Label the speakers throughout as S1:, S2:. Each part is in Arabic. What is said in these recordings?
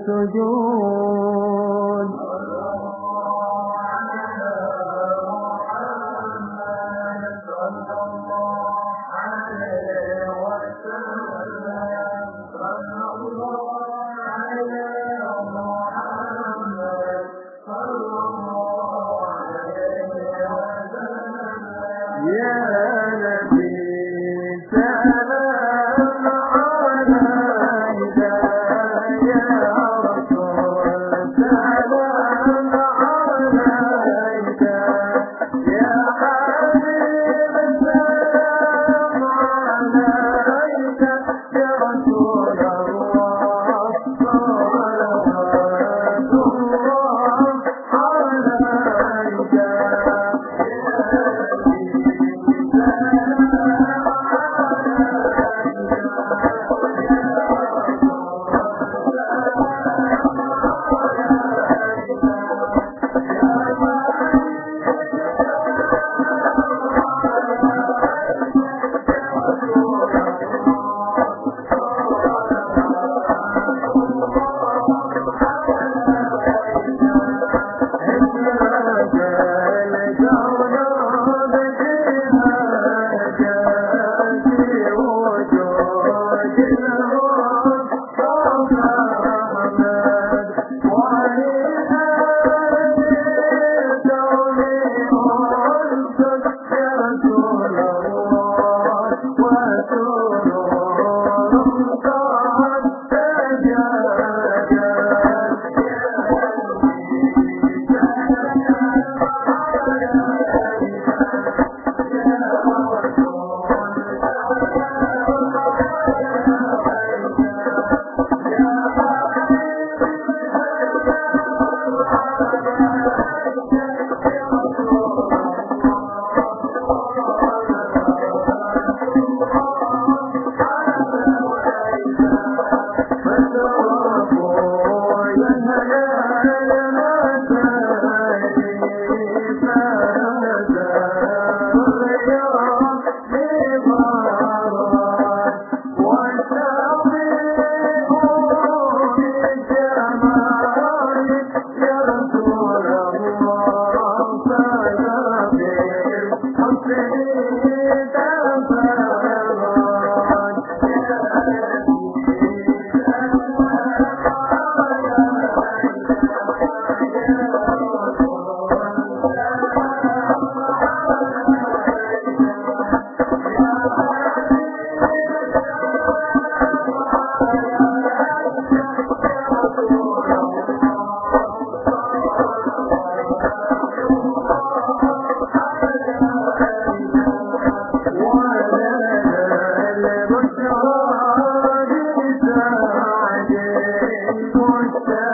S1: السجود Yeah.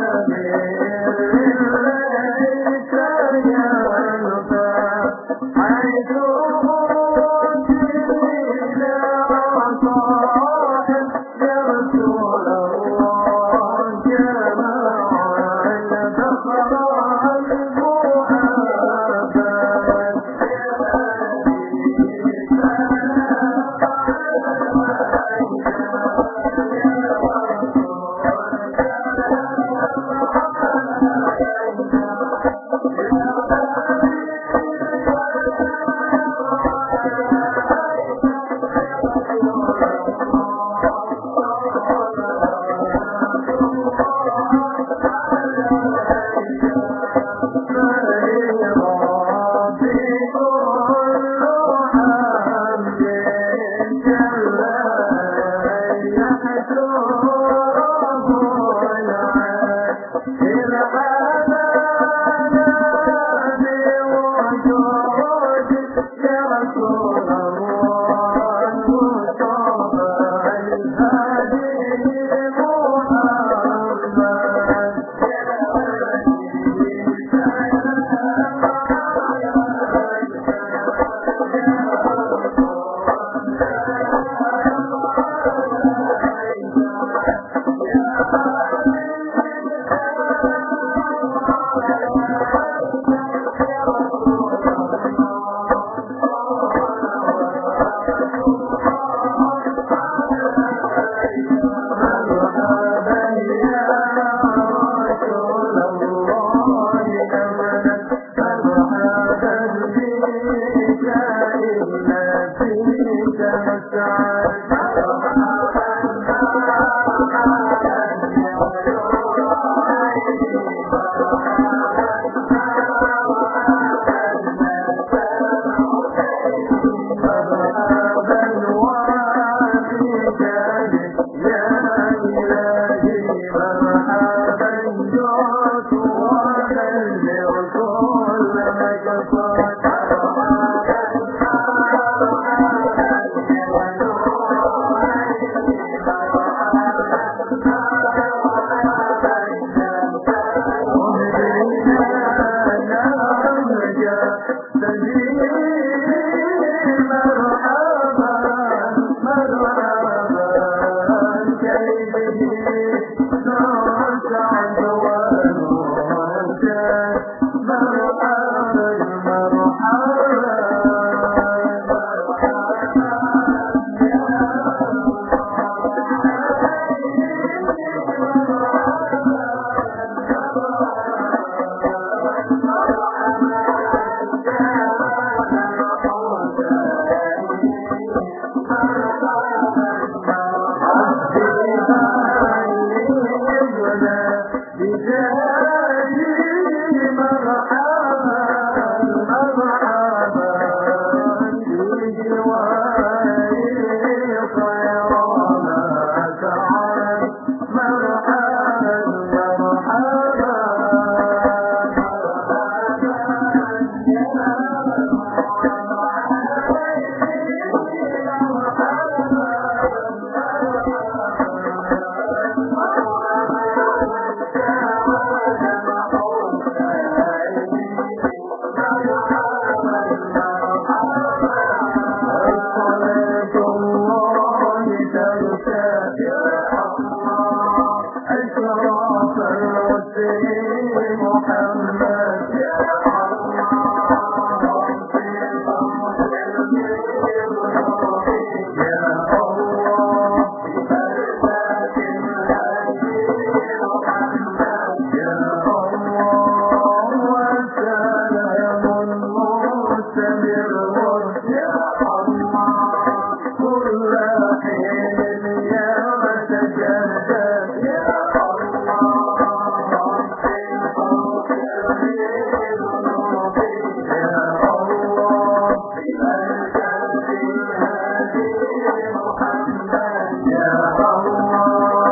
S1: القرآن أشرف الرسل محمد.